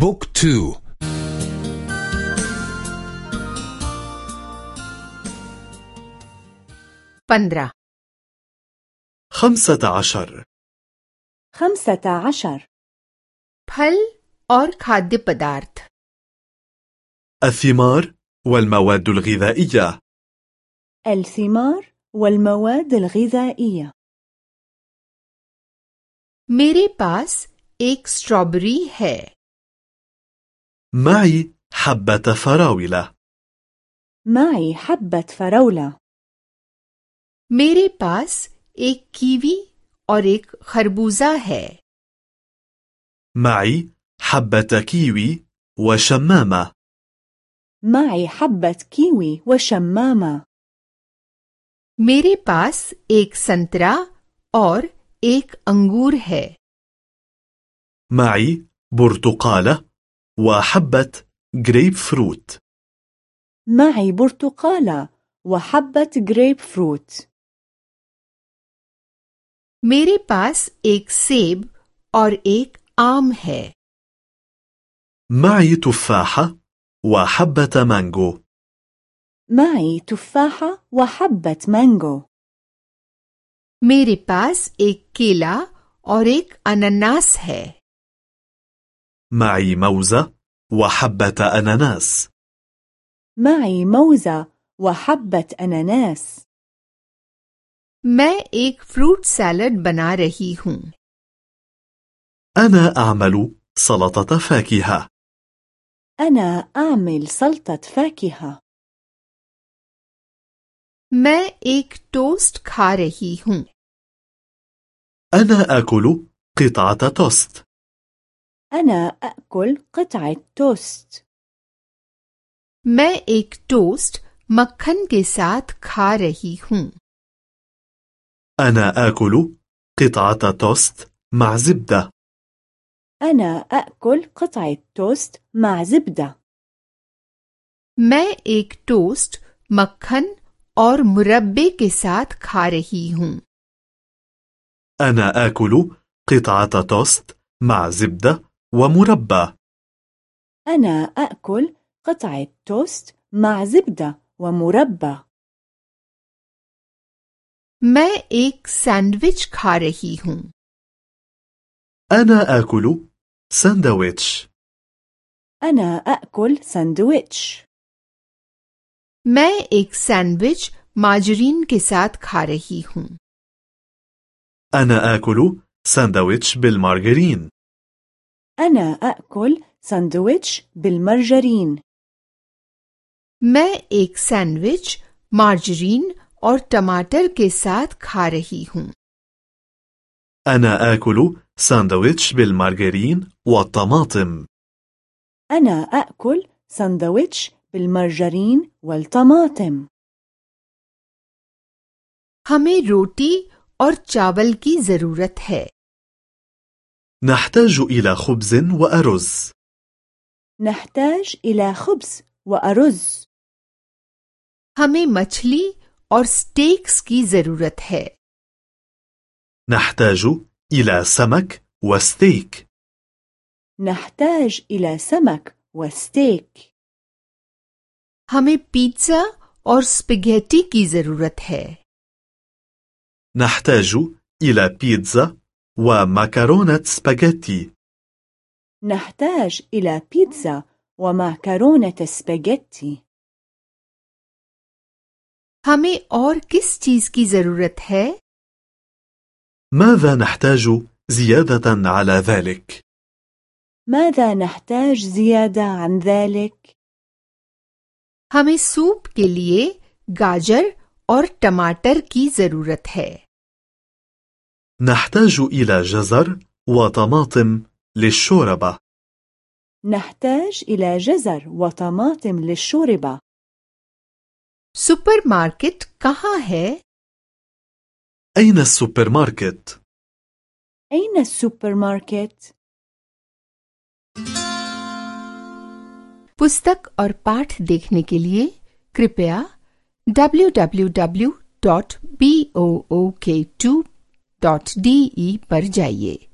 بوك تو. پندرة خمسة عشر. خمسة عشر۔ फल और खाद्य पदार्थ الثمار والمواد الغذائية. الثمار والمواد الغذائية۔ میرے پاس ایک سٹرابری ہے۔ معي حبة فراولة معي حبة فراولة मेरे पास एक कीवी और एक खरबूजा है معي حبة كيوي وشمامة معي حبة كيوي وشمامة मेरे पास एक संतरा और एक अंगूर है معي برتقالة وحبة جريب فروت معي برتقالة وحبة جريب فروت मेरे पास एक सेब और एक आम है معي تفاحة وحبة مانجو معي تفاحة وحبة مانجو मेरे पास एक केला और एक अनानास है معي موزة وحبة أناناس معي موزة وحبة أناناس मैं एक फ्रूट सैलड बना रही हूँ أنا أعمل سلطة فاكهة أنا أعمل سلطة فاكهة मैं एक टोस्ट खा रही हूँ أنا آكل قطعة توست أنا أأكل قطعة توست मैं एक टोस्ट मक्खन के साथ खा रही हूँ أنا آكل قطعة توست مع زبدة أنا أأكل قطعة توست مع زبدة मैं एक टोस्ट मक्खन और मुरब्बे के साथ खा रही हूँ أنا آكل قطعة توست مع زبدة ومربى أنا أأكل قطعة توست مع زبدة ومربى मैं एक सैंडविच खा रही हूँ أنا آكل ساندويتش أنا أأكل ساندويتش मैं एक सैंडविच माजरीन के साथ खा रही हूँ أنا آكل ساندويتش بالمارغرين أنا أأكل ساندويتش بالمرجرين मैं एक सैंडविच मार्जरीन और टमाटर के साथ खा रही हूँ أنا آكل ساندويتش بالمارغرين والطماطم أنا أأكل ساندويتش بالمرجرين والطماطم हमें रोटी और चावल की जरूरत है نحتاج إلى خبز وأرز نحتاج إلى خبز وأرز हमें मछली और स्टेक्स की जरूरत है نحتاج إلى سمك وستيك نحتاج إلى سمك وستيك हमें पिज्जा और स्पेगेटी की जरूरत है نحتاج إلى بيتزا ومكرونة سباجيتي نحتاج إلى بيتزا ومعكرونة سباجيتي हमें और किस चीज की जरूरत है ماذا نحتاج زيادة على ذلك؟ ماذا نحتاج زيادة عن ذلك؟ हमें सूप के लिए गाजर और टमाटर की जरूरत है نحتاج إلى جزر وطماطم للشوربة نحتاج إلى جزر وطماطم للشوربة सुपरमार्केट कहाँ है أين السوبر ماركت؟ أين السوبر ماركت؟ पुस्तक और पाठ देखने के लिए कृपया डॉट डी ई पर जाइए।